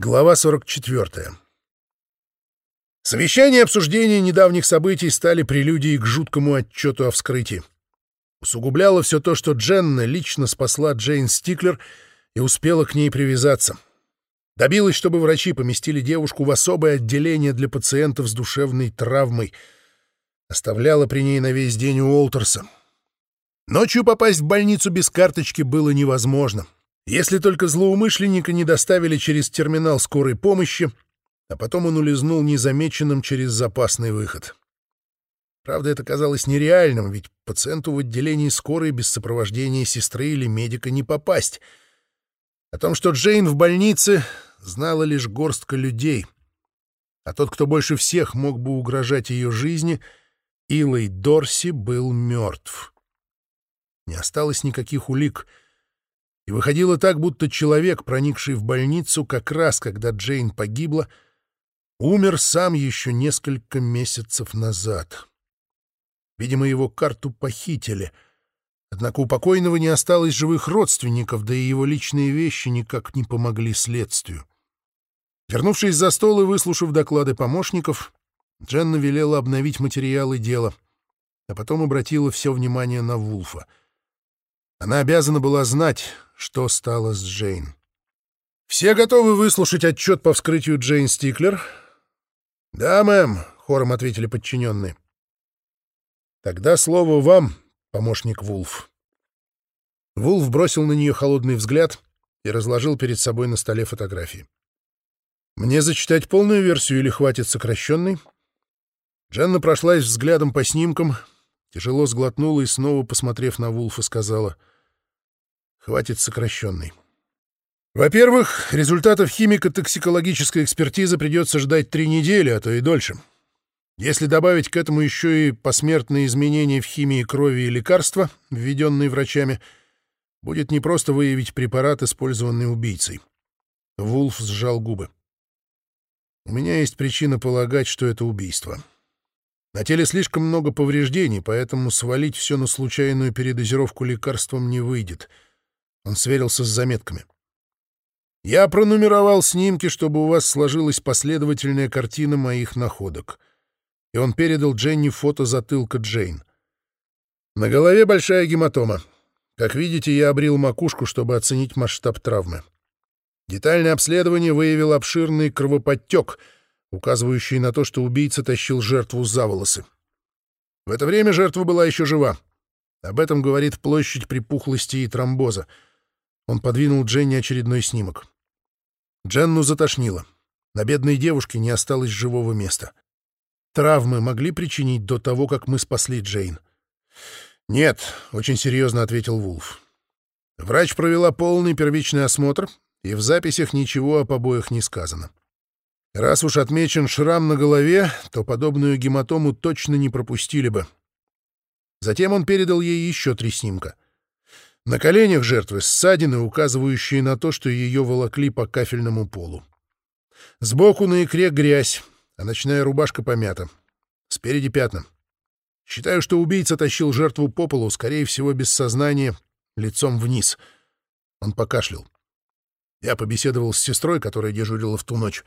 Глава 44. Совещание и обсуждение недавних событий стали прелюдией к жуткому отчету о вскрытии. Усугубляло все то, что Дженна лично спасла Джейн Стиклер и успела к ней привязаться. Добилась, чтобы врачи поместили девушку в особое отделение для пациентов с душевной травмой. Оставляла при ней на весь день Уолтерса. Ночью попасть в больницу без карточки было невозможно — если только злоумышленника не доставили через терминал скорой помощи, а потом он улизнул незамеченным через запасный выход. Правда, это казалось нереальным, ведь пациенту в отделении скорой без сопровождения сестры или медика не попасть. О том, что Джейн в больнице, знала лишь горстка людей. А тот, кто больше всех мог бы угрожать ее жизни, Илой Дорси, был мертв. Не осталось никаких улик — и выходило так, будто человек, проникший в больницу как раз, когда Джейн погибла, умер сам еще несколько месяцев назад. Видимо, его карту похитили. Однако у покойного не осталось живых родственников, да и его личные вещи никак не помогли следствию. Вернувшись за стол и выслушав доклады помощников, Дженна велела обновить материалы дела, а потом обратила все внимание на Вулфа. Она обязана была знать, что стало с Джейн. «Все готовы выслушать отчет по вскрытию Джейн Стиклер?» «Да, мэм», — хором ответили подчиненные. «Тогда слово вам, помощник Вулф». Вулф бросил на нее холодный взгляд и разложил перед собой на столе фотографии. «Мне зачитать полную версию или хватит сокращенной?» Дженна прошлась взглядом по снимкам, тяжело сглотнула и снова, посмотрев на Вулфа, сказала — Хватит сокращенный. Во-первых, результатов химико-токсикологической экспертизы придется ждать три недели, а то и дольше. Если добавить к этому еще и посмертные изменения в химии крови и лекарства, введенные врачами, будет непросто выявить препарат, использованный убийцей. Вулф сжал губы. У меня есть причина полагать, что это убийство. На теле слишком много повреждений, поэтому свалить все на случайную передозировку лекарством не выйдет — он сверился с заметками. «Я пронумеровал снимки, чтобы у вас сложилась последовательная картина моих находок». И он передал Дженни фото затылка Джейн. На голове большая гематома. Как видите, я обрил макушку, чтобы оценить масштаб травмы. Детальное обследование выявило обширный кровоподтек, указывающий на то, что убийца тащил жертву за волосы. В это время жертва была еще жива. Об этом говорит площадь припухлости и тромбоза — он подвинул Дженни очередной снимок. Дженну затошнило. На бедной девушке не осталось живого места. Травмы могли причинить до того, как мы спасли Джейн? «Нет», — очень серьезно ответил Вулф. Врач провела полный первичный осмотр, и в записях ничего о побоях не сказано. Раз уж отмечен шрам на голове, то подобную гематому точно не пропустили бы. Затем он передал ей еще три снимка — на коленях жертвы ссадины, указывающие на то, что ее волокли по кафельному полу. Сбоку на икре грязь, а ночная рубашка помята. Спереди пятна. Считаю, что убийца тащил жертву по полу, скорее всего, без сознания, лицом вниз. Он покашлял. Я побеседовал с сестрой, которая дежурила в ту ночь.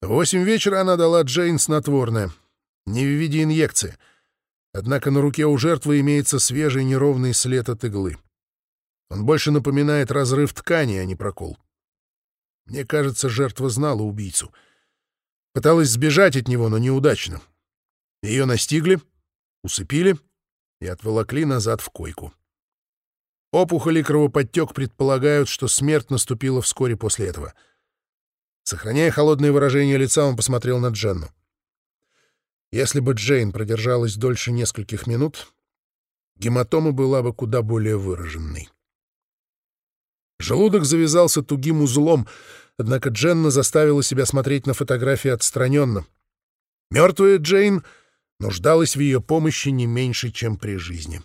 В восемь вечера она дала Джейн снотворное. Не в виде инъекции. Однако на руке у жертвы имеется свежий неровный след от иглы. Он больше напоминает разрыв ткани, а не прокол. Мне кажется, жертва знала убийцу. Пыталась сбежать от него, но неудачно. Ее настигли, усыпили и отволокли назад в койку. Опухоль и кровоподтек предполагают, что смерть наступила вскоре после этого. Сохраняя холодное выражение лица, он посмотрел на Дженну. Если бы Джейн продержалась дольше нескольких минут, гематома была бы куда более выраженной. Желудок завязался тугим узлом, однако Дженна заставила себя смотреть на фотографии отстраненно. Мертвая Джейн нуждалась в ее помощи не меньше, чем при жизни.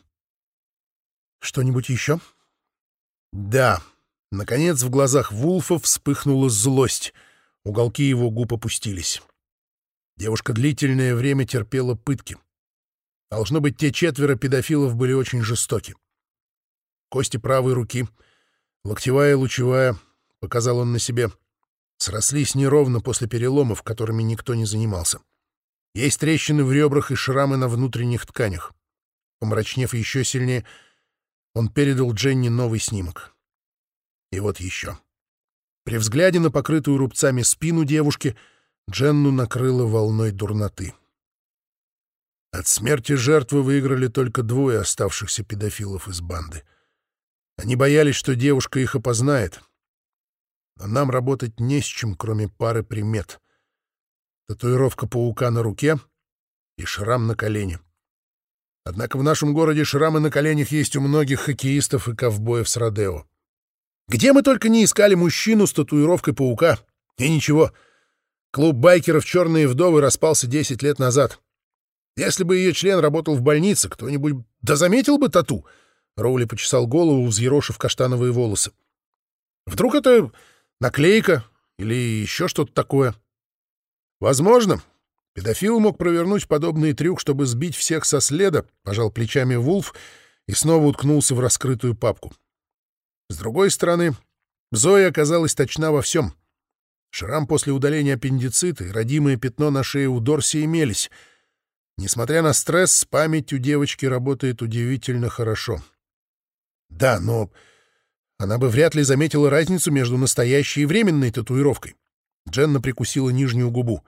«Что-нибудь еще?» «Да». Наконец в глазах Вулфа вспыхнула злость. Уголки его губ опустились. Девушка длительное время терпела пытки. Должно быть, те четверо педофилов были очень жестоки. Кости правой руки — Локтевая и лучевая, — показал он на себе. Срослись неровно после переломов, которыми никто не занимался. Есть трещины в ребрах и шрамы на внутренних тканях. Помрачнев еще сильнее, он передал Дженни новый снимок. И вот еще. При взгляде на покрытую рубцами спину девушки Дженну накрыло волной дурноты. От смерти жертвы выиграли только двое оставшихся педофилов из банды. Они боялись, что девушка их опознает. Но нам работать не с чем, кроме пары примет. Татуировка паука на руке и шрам на колене. Однако в нашем городе шрамы на коленях есть у многих хоккеистов и ковбоев с Родео. Где мы только не искали мужчину с татуировкой паука. И ничего. Клуб байкеров «Черные вдовы» распался 10 лет назад. Если бы ее член работал в больнице, кто-нибудь да заметил бы тату. Роули почесал голову, взъерошив каштановые волосы. Вдруг это наклейка или еще что-то такое? Возможно. Педофил мог провернуть подобный трюк, чтобы сбить всех со следа, пожал плечами Вулф и снова уткнулся в раскрытую папку. С другой стороны, Зоя оказалась точна во всем. Шрам после удаления аппендицита и родимое пятно на шее у Дорси имелись — Несмотря на стресс, память у девочки работает удивительно хорошо. Да, но она бы вряд ли заметила разницу между настоящей и временной татуировкой. Дженна прикусила нижнюю губу.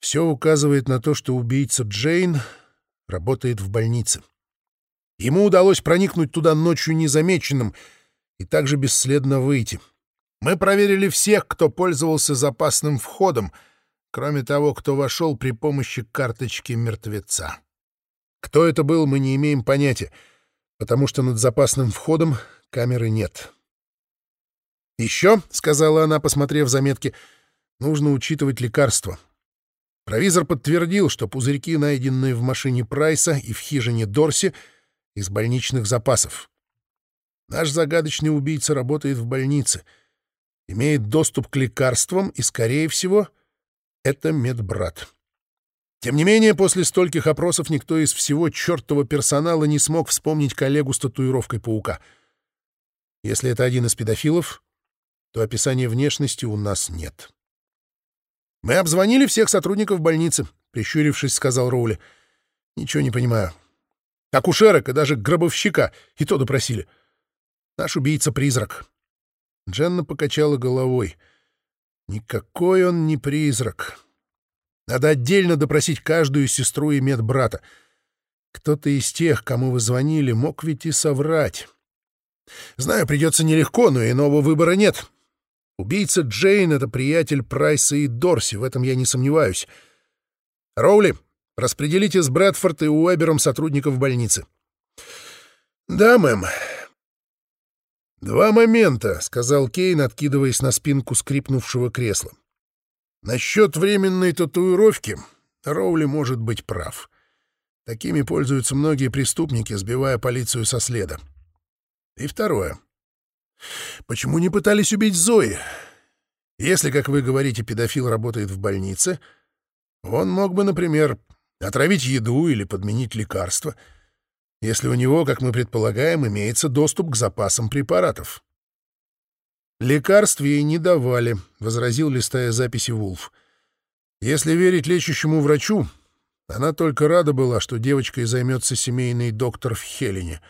Все указывает на то, что убийца Джейн работает в больнице. Ему удалось проникнуть туда ночью незамеченным и также бесследно выйти. Мы проверили всех, кто пользовался запасным входом — кроме того, кто вошел при помощи карточки мертвеца. Кто это был, мы не имеем понятия, потому что над запасным входом камеры нет. «Еще», — сказала она, посмотрев заметки, — «нужно учитывать лекарства». Провизор подтвердил, что пузырьки, найденные в машине Прайса и в хижине Дорси, из больничных запасов. Наш загадочный убийца работает в больнице, имеет доступ к лекарствам и, скорее всего, это медбрат. Тем не менее, после стольких опросов никто из всего чертова персонала не смог вспомнить коллегу с татуировкой паука. Если это один из педофилов, то описания внешности у нас нет. «Мы обзвонили всех сотрудников больницы», — прищурившись, сказал Роули. «Ничего не понимаю. Акушерок и даже гробовщика и то допросили. Наш убийца-призрак». Дженна покачала головой — Никакой он не призрак. Надо отдельно допросить каждую сестру и медбрата. Кто-то из тех, кому вы звонили, мог ведь и соврать. Знаю, придется нелегко, но иного выбора нет. Убийца Джейн — это приятель Прайса и Дорси, в этом я не сомневаюсь. Роули, распределите с Брэдфорд и Уэбером сотрудников больницы. — Да, мэм. «Два момента», — сказал Кейн, откидываясь на спинку скрипнувшего кресла. «Насчет временной татуировки Роули может быть прав. Такими пользуются многие преступники, сбивая полицию со следа. И второе. Почему не пытались убить Зои? Если, как вы говорите, педофил работает в больнице, он мог бы, например, отравить еду или подменить лекарства — если у него, как мы предполагаем, имеется доступ к запасам препаратов. «Лекарств ей не давали», — возразил, листая записи Вулф. «Если верить лечащему врачу, она только рада была, что девочкой займется семейный доктор в Хелене.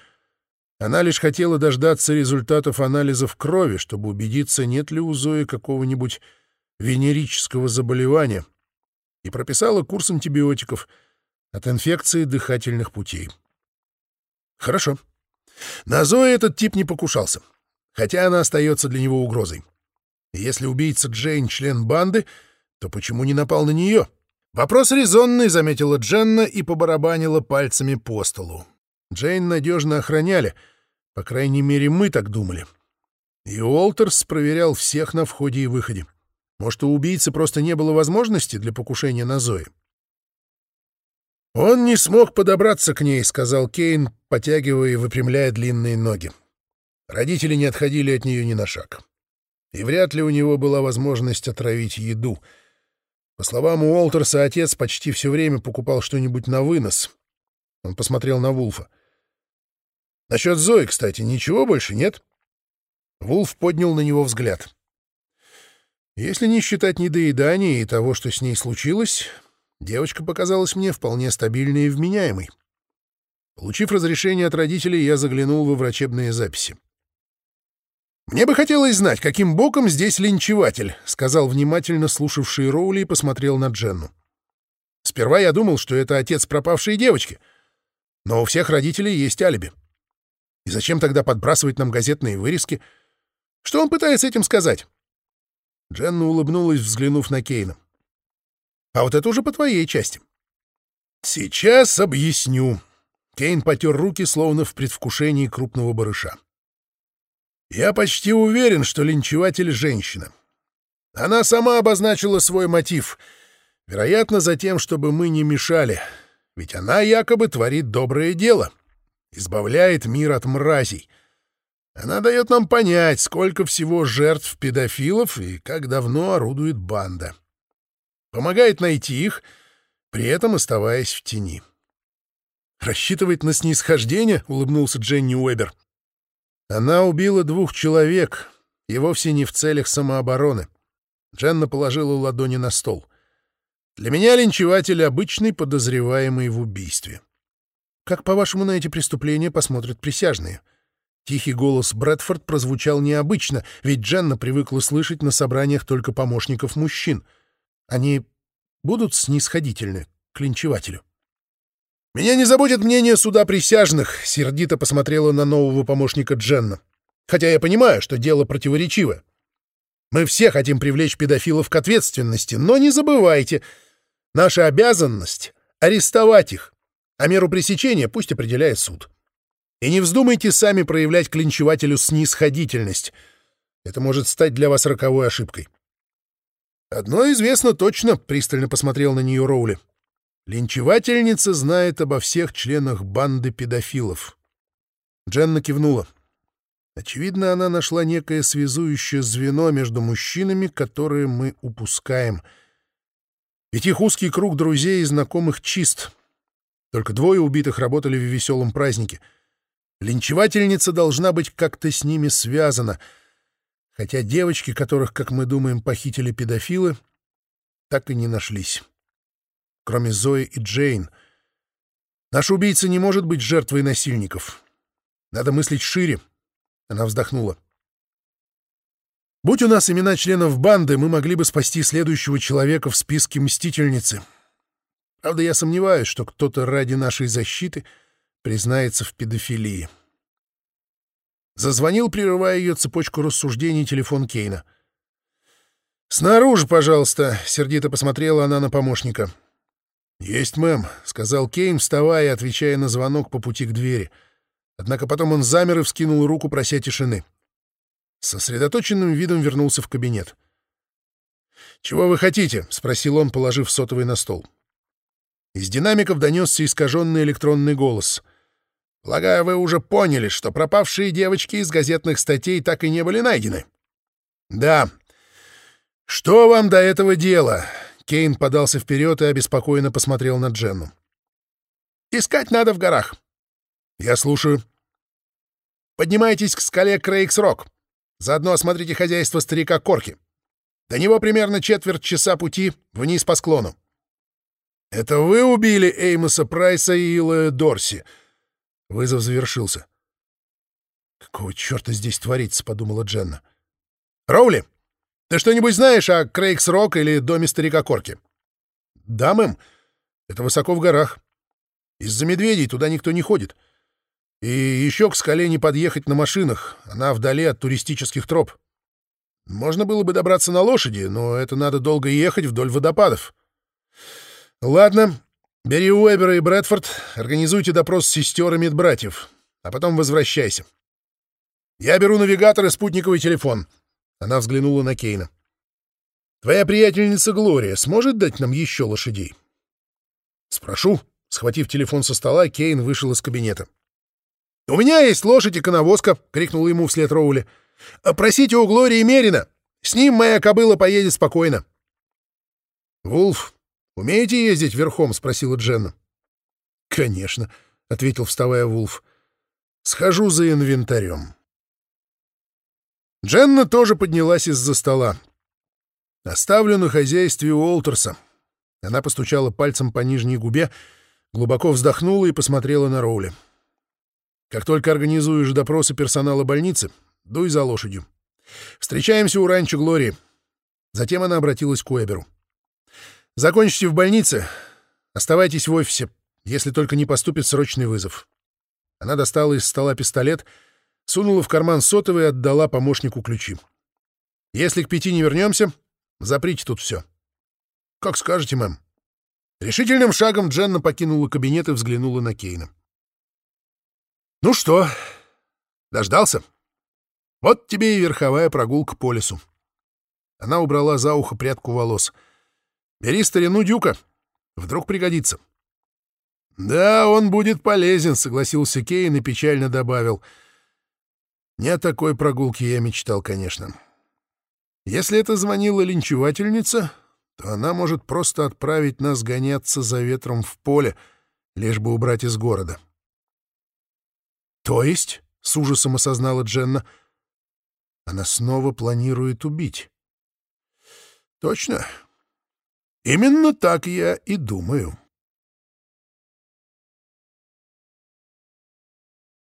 Она лишь хотела дождаться результатов анализов крови, чтобы убедиться, нет ли у Зои какого-нибудь венерического заболевания, и прописала курс антибиотиков от инфекции дыхательных путей. Хорошо. На Зои этот тип не покушался, хотя она остается для него угрозой. если убийца Джейн член банды, то почему не напал на нее? Вопрос резонный, заметила Дженна и побарабанила пальцами по столу. Джейн надежно охраняли, по крайней мере, мы так думали. И Уолтерс проверял всех на входе и выходе. Может, у убийцы просто не было возможности для покушения на Зои? «Он не смог подобраться к ней», — сказал Кейн, потягивая и выпрямляя длинные ноги. Родители не отходили от нее ни на шаг. И вряд ли у него была возможность отравить еду. По словам Уолтерса, отец почти все время покупал что-нибудь на вынос. Он посмотрел на Вулфа. «Насчет Зои, кстати, ничего больше нет?» Вулф поднял на него взгляд. Если не считать недоедания и того, что с ней случилось, девочка показалась мне вполне стабильной и вменяемой. Получив разрешение от родителей, я заглянул во врачебные записи. «Мне бы хотелось знать, каким боком здесь линчеватель», — сказал внимательно слушавший Роули и посмотрел на Дженну. «Сперва я думал, что это отец пропавшей девочки, но у всех родителей есть алиби. И зачем тогда подбрасывать нам газетные вырезки? Что он пытается этим сказать?» Дженна улыбнулась, взглянув на Кейна. «А вот это уже по твоей части». «Сейчас объясню». Кейн потер руки, словно в предвкушении крупного барыша. «Я почти уверен, что линчеватель — женщина. Она сама обозначила свой мотив. Вероятно, за тем, чтобы мы не мешали. Ведь она якобы творит доброе дело, избавляет мир от мразей. Она дает нам понять, сколько всего жертв педофилов и как давно орудует банда. Помогает найти их, при этом оставаясь в тени. «Рассчитывает на снисхождение?» — улыбнулся Дженни Уэбер. «Она убила двух человек, и вовсе не в целях самообороны». Дженна положила ладони на стол. «Для меня линчеватель — обычный подозреваемый в убийстве». «Как, по-вашему, на эти преступления посмотрят присяжные?» Тихий голос Брэдфорд прозвучал необычно, ведь Дженна привыкла слышать на собраниях только помощников мужчин. Они будут снисходительны к линчевателю. «Меня не заботит мнение суда присяжных», — сердито посмотрела на нового помощника Дженна. «Хотя я понимаю, что дело противоречивое. Мы все хотим привлечь педофилов к ответственности, но не забывайте, наша обязанность — арестовать их, а меру пресечения пусть определяет суд». И не вздумайте сами проявлять клинчевателю снисходительность. Это может стать для вас роковой ошибкой. «Одно известно точно», — пристально посмотрел на нее Роули. «Линчевательница знает обо всех членах банды педофилов». Дженна кивнула. Очевидно, она нашла некое связующее звено между мужчинами, которые мы упускаем. Ведь их узкий круг друзей и знакомых чист. Только двое убитых работали в веселом празднике — Линчевательница должна быть как-то с ними связана, хотя девочки, которых, как мы думаем, похитили педофилы, так и не нашлись. Кроме Зои и Джейн. Наш убийца не может быть жертвой насильников. Надо мыслить шире. Она вздохнула. Будь у нас имена членов банды, мы могли бы спасти следующего человека в списке мстительницы. Правда, я сомневаюсь, что кто-то ради нашей защиты — признается в педофилии. Зазвонил, прерывая ее цепочку рассуждений, телефон Кейна. «Снаружи, пожалуйста», — сердито посмотрела она на помощника. «Есть, мэм», — сказал Кейн, вставая отвечая на звонок по пути к двери. Однако потом он замер и вскинул руку, прося тишины. сосредоточенным видом вернулся в кабинет. «Чего вы хотите?» — спросил он, положив сотовый на стол. Из динамиков донесся искаженный электронный голос — Полагаю, вы уже поняли, что пропавшие девочки из газетных статей так и не были найдены. Да. Что вам до этого дела? Кейн подался вперед и обеспокоенно посмотрел на Дженну. Искать надо в горах. Я слушаю. Поднимайтесь к скале Крейкс-Рок. Заодно осмотрите хозяйство старика Корки. До него примерно четверть часа пути вниз по склону. Это вы убили Эймоса Прайса и Илая Дорси? Вызов завершился. «Какого черта здесь творится?» — подумала Дженна. «Роули, ты что-нибудь знаешь о Крейгс-Рок или доме старика Корки?» «Да, мэм. Это высоко в горах. Из-за медведей туда никто не ходит. И еще к скале не подъехать на машинах, она вдали от туристических троп. Можно было бы добраться на лошади, но это надо долго ехать вдоль водопадов. Ладно, Бери Уэбера и Брэдфорд, организуйте допрос сестер и медбратьев, а потом возвращайся. Я беру навигатор и спутниковый телефон. Она взглянула на Кейна. Твоя приятельница Глория сможет дать нам еще лошадей? Спрошу. Схватив телефон со стола, Кейн вышел из кабинета. «У меня есть лошадь и коновозка!» — крикнул ему вслед Роули. «Просите у Глории Мерина! С ним моя кобыла поедет спокойно!» Вулф «Умеете ездить верхом?» — спросила Дженна. «Конечно», — ответил, вставая Вулф. «Схожу за инвентарем». Дженна тоже поднялась из-за стола. Оставлю на хозяйстве Уолтерса. Она постучала пальцем по нижней губе, глубоко вздохнула и посмотрела на Роули. Как только организуешь допросы персонала больницы, дуй за лошадью. Встречаемся у ранчо Глории. Затем она обратилась к Уэберу. Закончите в больнице, оставайтесь в офисе, если только не поступит срочный вызов. Она достала из стола пистолет, сунула в карман сотовый и отдала помощнику ключи. Если к пяти не вернемся, Заприте тут все. — Как скажете, мэм. Решительным шагом Дженна покинула кабинет и взглянула на Кейна. — Ну что, дождался? Вот тебе и верховая прогулка по лесу. Она убрала за ухо прядку волос. — Бери старину Дюка. Вдруг пригодится. — Да, он будет полезен, — согласился Кейн и печально добавил. — Не о такой прогулке я мечтал, конечно. — если это звонила линчевательница, то она может просто отправить нас гоняться за ветром в поле, лишь бы убрать из города. «То есть?» — с ужасом осознала Дженна. «Она снова планирует убить». «Точно. Именно так я и думаю».